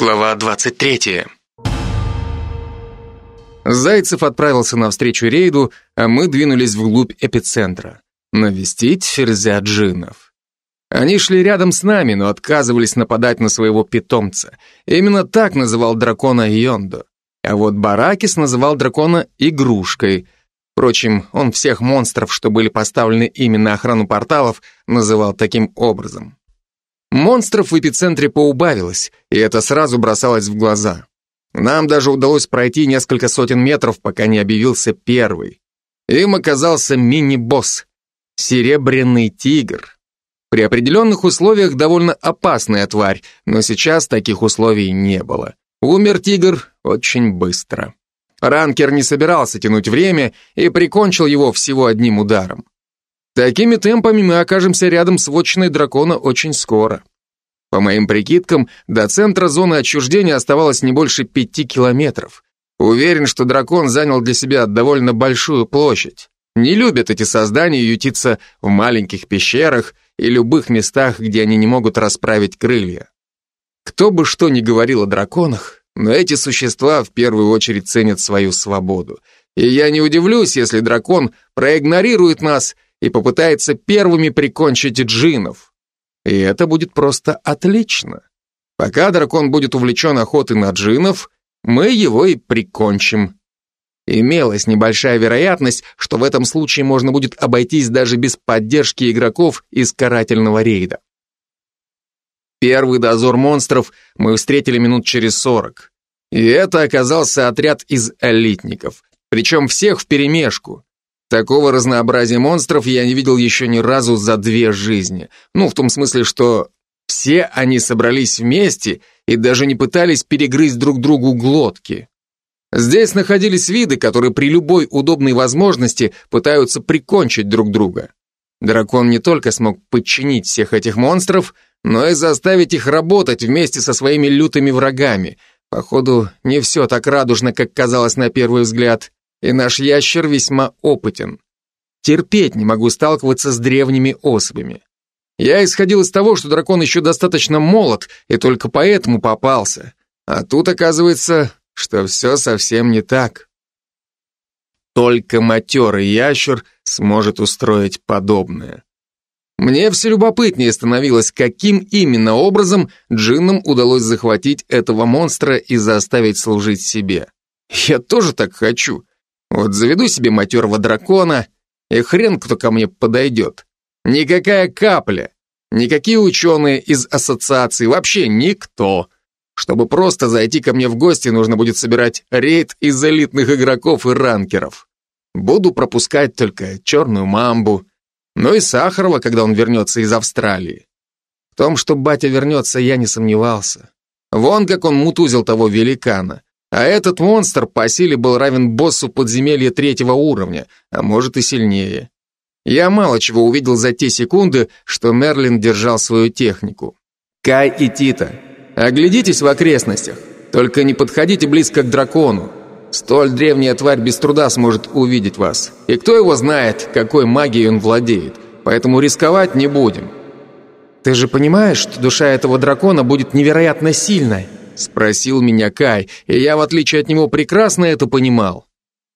Глава 23. Зайцев отправился навстречу рейду, а мы двинулись вглубь эпицентра. Навестить ферзя джинов. Они шли рядом с нами, но отказывались нападать на своего питомца. Именно так называл дракона Йондо. А вот Баракис называл дракона игрушкой. Впрочем, он всех монстров, что были поставлены именно охрану порталов, называл таким образом. Монстров в эпицентре поубавилось, и это сразу бросалось в глаза. Нам даже удалось пройти несколько сотен метров, пока не объявился первый. Им оказался мини-босс — серебряный тигр. При определенных условиях довольно опасная тварь, но сейчас таких условий не было. Умер тигр очень быстро. Ранкер не собирался тянуть время и прикончил его всего одним ударом. Такими темпами мы окажемся рядом с вотчиной дракона очень скоро. По моим прикидкам, до центра зоны отчуждения оставалось не больше пяти километров. Уверен, что дракон занял для себя довольно большую площадь. Не любят эти создания ютиться в маленьких пещерах и любых местах, где они не могут расправить крылья. Кто бы что ни говорил о драконах, но эти существа в первую очередь ценят свою свободу. И я не удивлюсь, если дракон проигнорирует нас и попытается первыми прикончить джинов. И это будет просто отлично. Пока дракон будет увлечен охотой на джинов, мы его и прикончим. Имелась небольшая вероятность, что в этом случае можно будет обойтись даже без поддержки игроков из карательного рейда. Первый дозор монстров мы встретили минут через сорок. И это оказался отряд из элитников, причем всех вперемешку. Такого разнообразия монстров я не видел еще ни разу за две жизни. Ну, в том смысле, что все они собрались вместе и даже не пытались перегрызть друг другу глотки. Здесь находились виды, которые при любой удобной возможности пытаются прикончить друг друга. Дракон не только смог подчинить всех этих монстров, но и заставить их работать вместе со своими лютыми врагами. Походу, не все так радужно, как казалось на первый взгляд и наш ящер весьма опытен. Терпеть не могу сталкиваться с древними особями. Я исходил из того, что дракон еще достаточно молод, и только поэтому попался. А тут оказывается, что все совсем не так. Только матерый ящер сможет устроить подобное. Мне все любопытнее становилось, каким именно образом джиннам удалось захватить этого монстра и заставить служить себе. Я тоже так хочу. Вот заведу себе матерого дракона, и хрен кто ко мне подойдет. Никакая капля, никакие ученые из ассоциации, вообще никто. Чтобы просто зайти ко мне в гости, нужно будет собирать рейд из элитных игроков и ранкеров. Буду пропускать только черную мамбу, ну и Сахарова, когда он вернется из Австралии. В том, что батя вернется, я не сомневался. Вон как он мутузил того великана. А этот монстр по силе был равен боссу подземелья третьего уровня, а может и сильнее. Я мало чего увидел за те секунды, что Мерлин держал свою технику. Кай и Тита, оглядитесь в окрестностях, только не подходите близко к дракону. Столь древняя тварь без труда сможет увидеть вас. И кто его знает, какой магией он владеет, поэтому рисковать не будем. Ты же понимаешь, что душа этого дракона будет невероятно сильной? Спросил меня Кай, и я, в отличие от него, прекрасно это понимал.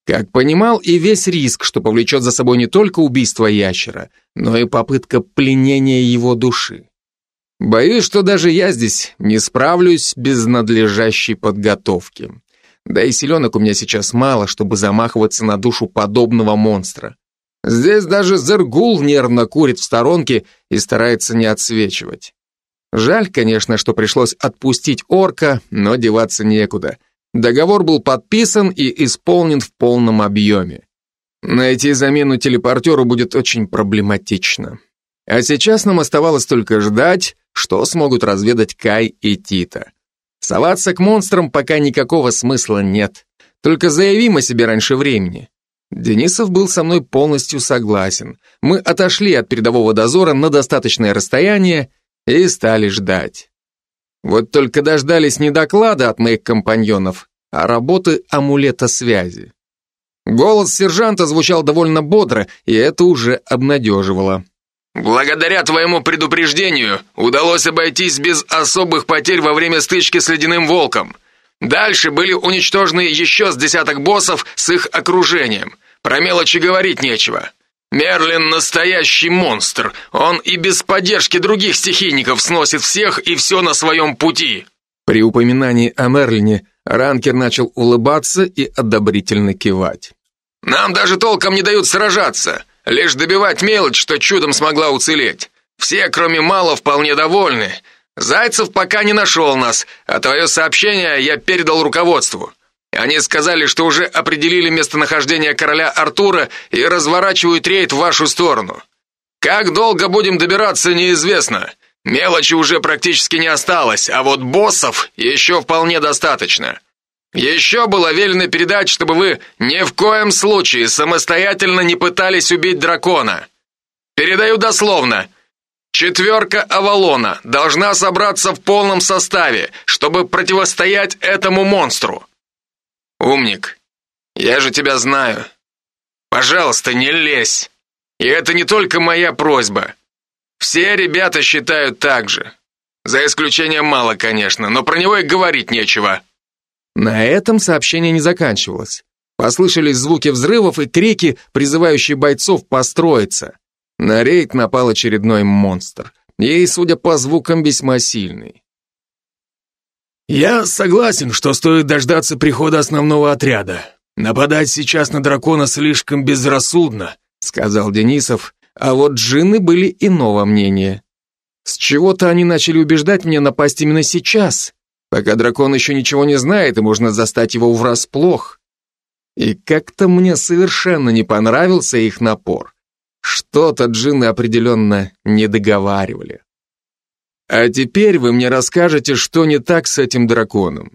Как понимал и весь риск, что повлечет за собой не только убийство ящера, но и попытка пленения его души. Боюсь, что даже я здесь не справлюсь без надлежащей подготовки. Да и селенок у меня сейчас мало, чтобы замахиваться на душу подобного монстра. Здесь даже Зергул нервно курит в сторонке и старается не отсвечивать. Жаль, конечно, что пришлось отпустить орка, но деваться некуда. Договор был подписан и исполнен в полном объеме. Найти замену телепортеру будет очень проблематично. А сейчас нам оставалось только ждать, что смогут разведать Кай и Тита. Соваться к монстрам пока никакого смысла нет. Только заявим о себе раньше времени. Денисов был со мной полностью согласен. Мы отошли от передового дозора на достаточное расстояние и стали ждать. Вот только дождались не доклада от моих компаньонов, а работы амулета связи. Голос сержанта звучал довольно бодро, и это уже обнадеживало. Благодаря твоему предупреждению удалось обойтись без особых потерь во время стычки с ледяным волком. Дальше были уничтожены еще с десяток боссов с их окружением. Про мелочи говорить нечего. Мерлин настоящий монстр. Он и без поддержки других стихийников сносит всех и все на своем пути. При упоминании о Мерлине Ранкер начал улыбаться и одобрительно кивать. Нам даже толком не дают сражаться, лишь добивать мелочь, что чудом смогла уцелеть. Все, кроме Мала, вполне довольны. Зайцев пока не нашел нас, а твое сообщение я передал руководству. Они сказали, что уже определили местонахождение короля Артура и разворачивают рейд в вашу сторону. Как долго будем добираться, неизвестно. Мелочи уже практически не осталось, а вот боссов еще вполне достаточно. Еще было велено передать, чтобы вы ни в коем случае самостоятельно не пытались убить дракона. Передаю дословно. Четверка Авалона должна собраться в полном составе, чтобы противостоять этому монстру. Умник, я же тебя знаю. Пожалуйста, не лезь. И это не только моя просьба. Все ребята считают так же. За исключением мало, конечно, но про него и говорить нечего. На этом сообщение не заканчивалось. Послышались звуки взрывов и крики, призывающие бойцов построиться. На рейд напал очередной монстр. И, судя по звукам, весьма сильный. «Я согласен, что стоит дождаться прихода основного отряда. Нападать сейчас на дракона слишком безрассудно», сказал Денисов, а вот джинны были иного мнения. С чего-то они начали убеждать меня напасть именно сейчас, пока дракон еще ничего не знает, и можно застать его врасплох. И как-то мне совершенно не понравился их напор. Что-то джинны определенно не договаривали. А теперь вы мне расскажете, что не так с этим драконом.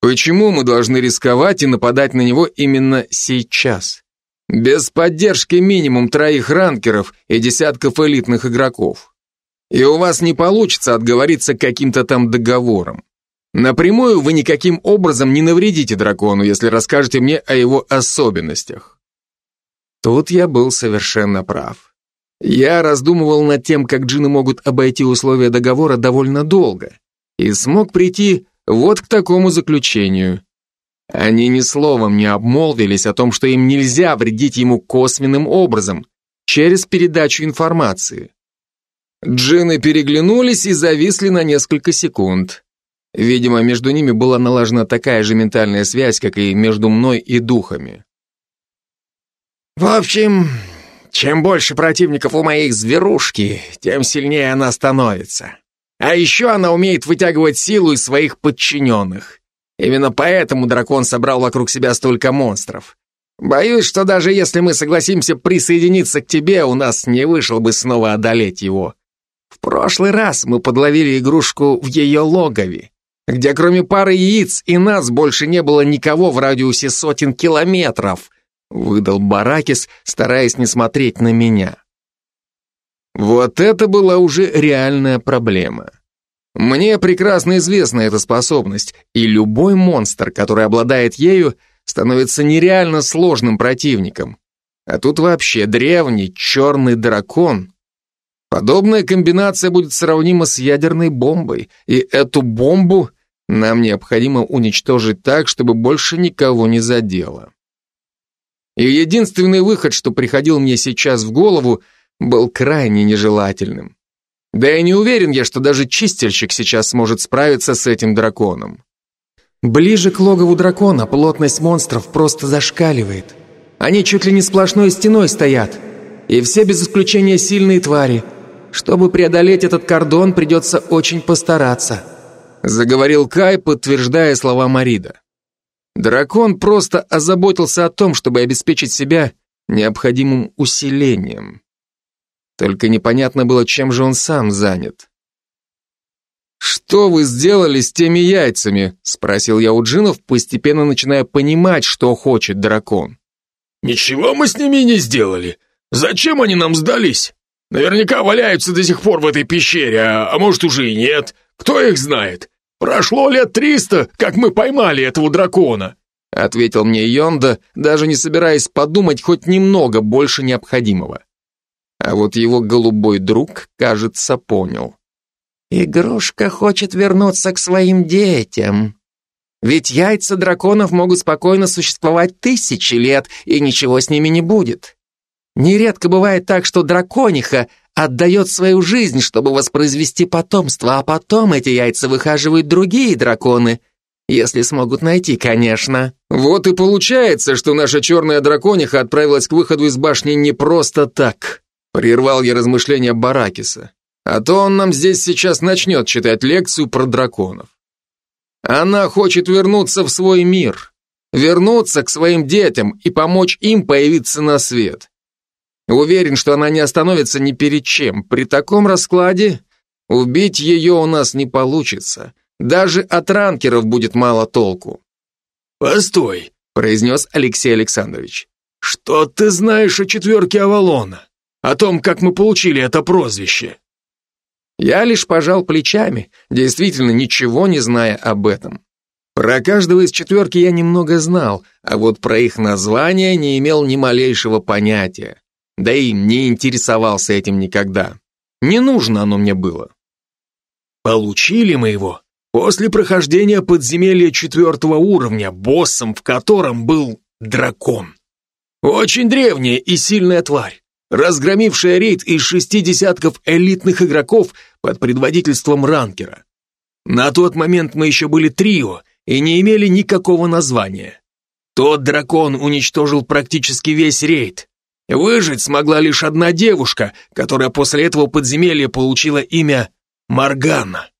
Почему мы должны рисковать и нападать на него именно сейчас? Без поддержки минимум троих ранкеров и десятков элитных игроков. И у вас не получится отговориться каким-то там договором. Напрямую вы никаким образом не навредите дракону, если расскажете мне о его особенностях. Тут я был совершенно прав. Я раздумывал над тем, как джины могут обойти условия договора довольно долго, и смог прийти вот к такому заключению. Они ни словом не обмолвились о том, что им нельзя вредить ему косвенным образом, через передачу информации. Джины переглянулись и зависли на несколько секунд. Видимо, между ними была налажена такая же ментальная связь, как и между мной и духами. «В общем, чем больше противников у моих зверушки, тем сильнее она становится. А еще она умеет вытягивать силу из своих подчиненных. Именно поэтому дракон собрал вокруг себя столько монстров. Боюсь, что даже если мы согласимся присоединиться к тебе, у нас не вышло бы снова одолеть его. В прошлый раз мы подловили игрушку в ее логове, где кроме пары яиц и нас больше не было никого в радиусе сотен километров — выдал Баракис, стараясь не смотреть на меня. Вот это была уже реальная проблема. Мне прекрасно известна эта способность, и любой монстр, который обладает ею, становится нереально сложным противником. А тут вообще древний черный дракон. Подобная комбинация будет сравнима с ядерной бомбой, и эту бомбу нам необходимо уничтожить так, чтобы больше никого не задело. И единственный выход, что приходил мне сейчас в голову, был крайне нежелательным. Да и не уверен я, что даже чистильщик сейчас сможет справиться с этим драконом. Ближе к логову дракона плотность монстров просто зашкаливает. Они чуть ли не сплошной стеной стоят. И все без исключения сильные твари. Чтобы преодолеть этот кордон, придется очень постараться. Заговорил Кай, подтверждая слова Марида. Дракон просто озаботился о том, чтобы обеспечить себя необходимым усилением. Только непонятно было, чем же он сам занят. «Что вы сделали с теми яйцами?» — спросил я у джинов, постепенно начиная понимать, что хочет дракон. «Ничего мы с ними не сделали. Зачем они нам сдались? Наверняка валяются до сих пор в этой пещере, а, а может уже и нет. Кто их знает? «Прошло лет триста, как мы поймали этого дракона», ответил мне Йонда, даже не собираясь подумать хоть немного больше необходимого. А вот его голубой друг, кажется, понял. Игрушка хочет вернуться к своим детям. Ведь яйца драконов могут спокойно существовать тысячи лет, и ничего с ними не будет. Нередко бывает так, что дракониха отдает свою жизнь, чтобы воспроизвести потомство, а потом эти яйца выхаживают другие драконы, если смогут найти, конечно. Вот и получается, что наша черная дракониха отправилась к выходу из башни не просто так. Прервал я размышления Баракиса. А то он нам здесь сейчас начнет читать лекцию про драконов. Она хочет вернуться в свой мир, вернуться к своим детям и помочь им появиться на свет. Уверен, что она не остановится ни перед чем. При таком раскладе убить ее у нас не получится. Даже от ранкеров будет мало толку. «Постой», — произнес Алексей Александрович. «Что ты знаешь о четверке Авалона? О том, как мы получили это прозвище?» Я лишь пожал плечами, действительно ничего не зная об этом. Про каждого из четверки я немного знал, а вот про их название не имел ни малейшего понятия. Да и не интересовался этим никогда. Не нужно оно мне было. Получили мы его после прохождения подземелья четвертого уровня, боссом в котором был дракон. Очень древняя и сильная тварь разгромившая рейд из шести десятков элитных игроков под предводительством ранкера. На тот момент мы еще были трио и не имели никакого названия. Тот дракон уничтожил практически весь рейд. Выжить смогла лишь одна девушка, которая после этого подземелья получила имя Маргана.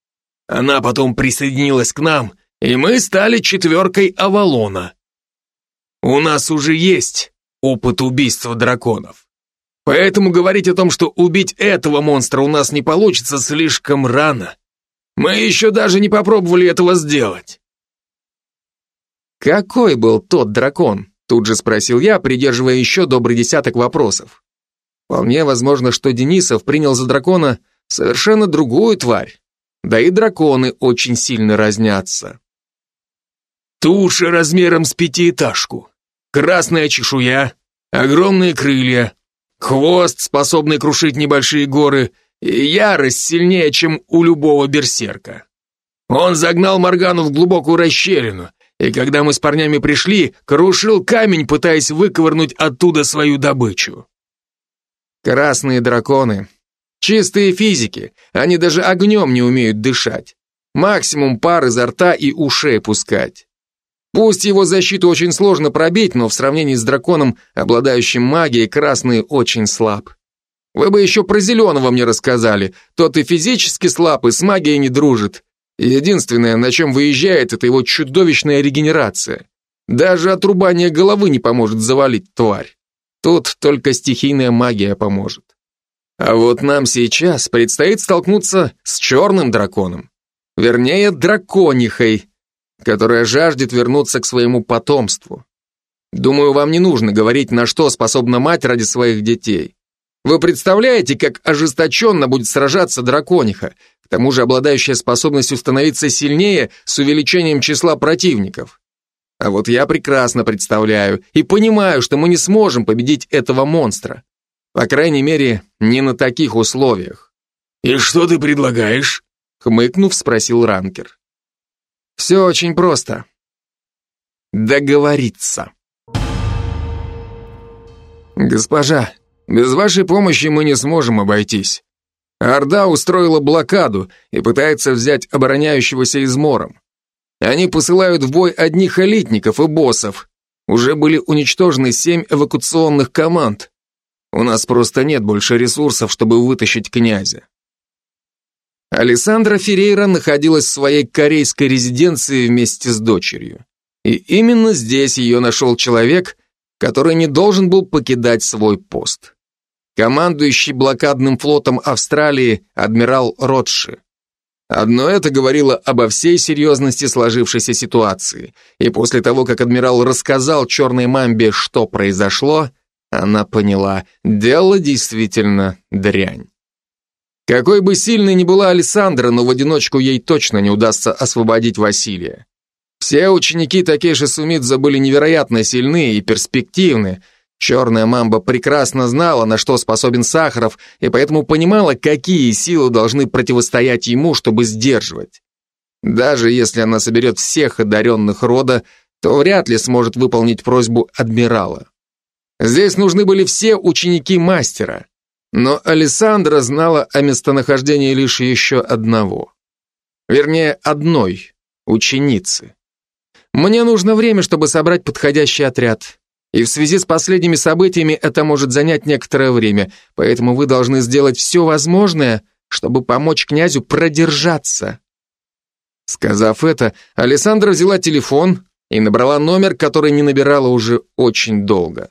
Она потом присоединилась к нам, и мы стали четверкой Авалона. У нас уже есть опыт убийства драконов. Поэтому говорить о том, что убить этого монстра у нас не получится, слишком рано. Мы еще даже не попробовали этого сделать. Какой был тот дракон? Тут же спросил я, придерживая еще добрый десяток вопросов. Вполне возможно, что Денисов принял за дракона совершенно другую тварь. Да и драконы очень сильно разнятся. Туша размером с пятиэтажку, красная чешуя, огромные крылья, Хвост, способный крушить небольшие горы, и ярость сильнее, чем у любого берсерка. Он загнал Моргану в глубокую расщелину, и когда мы с парнями пришли, крушил камень, пытаясь выковырнуть оттуда свою добычу. Красные драконы. Чистые физики, они даже огнем не умеют дышать. Максимум пар изо рта и ушей пускать. Пусть его защиту очень сложно пробить, но в сравнении с драконом, обладающим магией, красный очень слаб. Вы бы еще про зеленого мне рассказали. Тот и физически слаб, и с магией не дружит. Единственное, на чем выезжает, это его чудовищная регенерация. Даже отрубание головы не поможет завалить тварь. Тут только стихийная магия поможет. А вот нам сейчас предстоит столкнуться с черным драконом. Вернее, драконихой, которая жаждет вернуться к своему потомству. Думаю, вам не нужно говорить, на что способна мать ради своих детей. Вы представляете, как ожесточенно будет сражаться дракониха, к тому же обладающая способностью становиться сильнее с увеличением числа противников. А вот я прекрасно представляю и понимаю, что мы не сможем победить этого монстра. По крайней мере, не на таких условиях. «И что ты предлагаешь?» Хмыкнув, спросил ранкер. Все очень просто. Договориться. Госпожа, без вашей помощи мы не сможем обойтись. Орда устроила блокаду и пытается взять обороняющегося измором. Они посылают в бой одних элитников и боссов. Уже были уничтожены семь эвакуационных команд. У нас просто нет больше ресурсов, чтобы вытащить князя. Александра Феррейра находилась в своей корейской резиденции вместе с дочерью. И именно здесь ее нашел человек, который не должен был покидать свой пост. Командующий блокадным флотом Австралии адмирал Ротши. Одно это говорило обо всей серьезности сложившейся ситуации, и после того, как адмирал рассказал черной мамбе, что произошло, она поняла, дело действительно дрянь. Какой бы сильной ни была Александра, но в одиночку ей точно не удастся освободить Василия. Все ученики Такеши Сумидза были невероятно сильны и перспективны, Черная мамба прекрасно знала, на что способен Сахаров, и поэтому понимала, какие силы должны противостоять ему, чтобы сдерживать. Даже если она соберет всех одаренных рода, то вряд ли сможет выполнить просьбу адмирала. Здесь нужны были все ученики мастера, но Александра знала о местонахождении лишь еще одного. Вернее, одной ученицы. Мне нужно время, чтобы собрать подходящий отряд. И в связи с последними событиями это может занять некоторое время, поэтому вы должны сделать все возможное, чтобы помочь князю продержаться. Сказав это, Александра взяла телефон и набрала номер, который не набирала уже очень долго.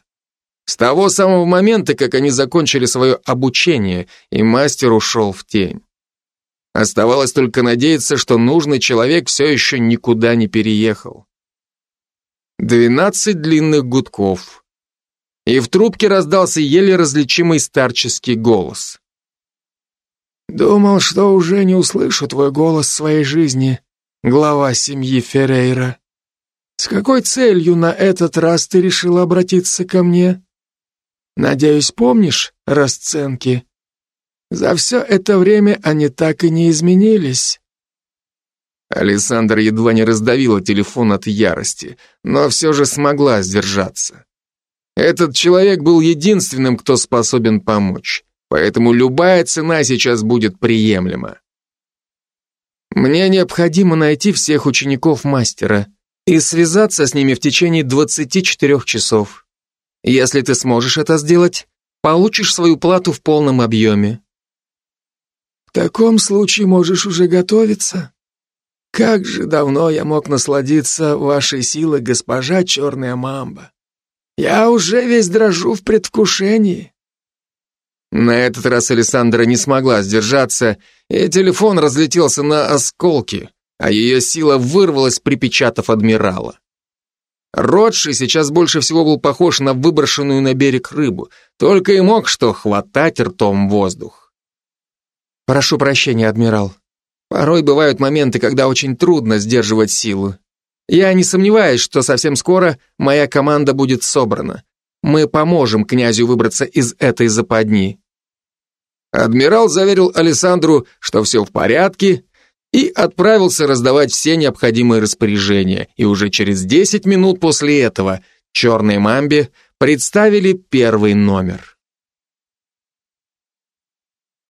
С того самого момента, как они закончили свое обучение, и мастер ушел в тень. Оставалось только надеяться, что нужный человек все еще никуда не переехал. Двенадцать длинных гудков. И в трубке раздался еле различимый старческий голос. «Думал, что уже не услышу твой голос в своей жизни, глава семьи Феррейра. С какой целью на этот раз ты решил обратиться ко мне? Надеюсь, помнишь расценки?» За все это время они так и не изменились. Александр едва не раздавила телефон от ярости, но все же смогла сдержаться. Этот человек был единственным, кто способен помочь, поэтому любая цена сейчас будет приемлема. Мне необходимо найти всех учеников мастера и связаться с ними в течение 24 часов. Если ты сможешь это сделать, получишь свою плату в полном объеме. В таком случае можешь уже готовиться. Как же давно я мог насладиться вашей силой, госпожа Черная Мамба. Я уже весь дрожу в предвкушении. На этот раз Александра не смогла сдержаться, и телефон разлетелся на осколки, а ее сила вырвалась, припечатав адмирала. Ротши сейчас больше всего был похож на выброшенную на берег рыбу, только и мог что хватать ртом воздух. Прошу прощения, адмирал. Порой бывают моменты, когда очень трудно сдерживать силу. Я не сомневаюсь, что совсем скоро моя команда будет собрана. Мы поможем князю выбраться из этой западни. Адмирал заверил Александру, что все в порядке, и отправился раздавать все необходимые распоряжения. И уже через 10 минут после этого черной мамбе представили первый номер.